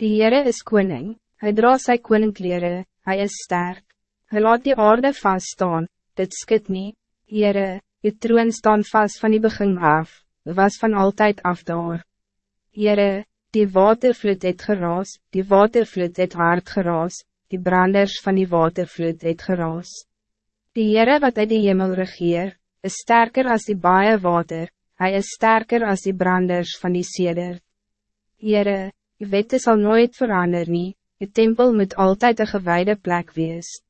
Die Heere is koning, hij dra sy koninkleren, hij is sterk. Hij laat die aarde vaststaan, dit skit nie. Heere, je troon staan vast van die begin af, was van altijd af daar. Heere, die watervloed het geraas, die watervloed het hard geraas, die branders van die watervloed het geraas. Die Heere wat uit die hemel regeer, is sterker als die baie water, hij is sterker als die branders van die seder. Heere, je wette zal nooit veranderen, je tempel moet altijd een gewijde plek wees.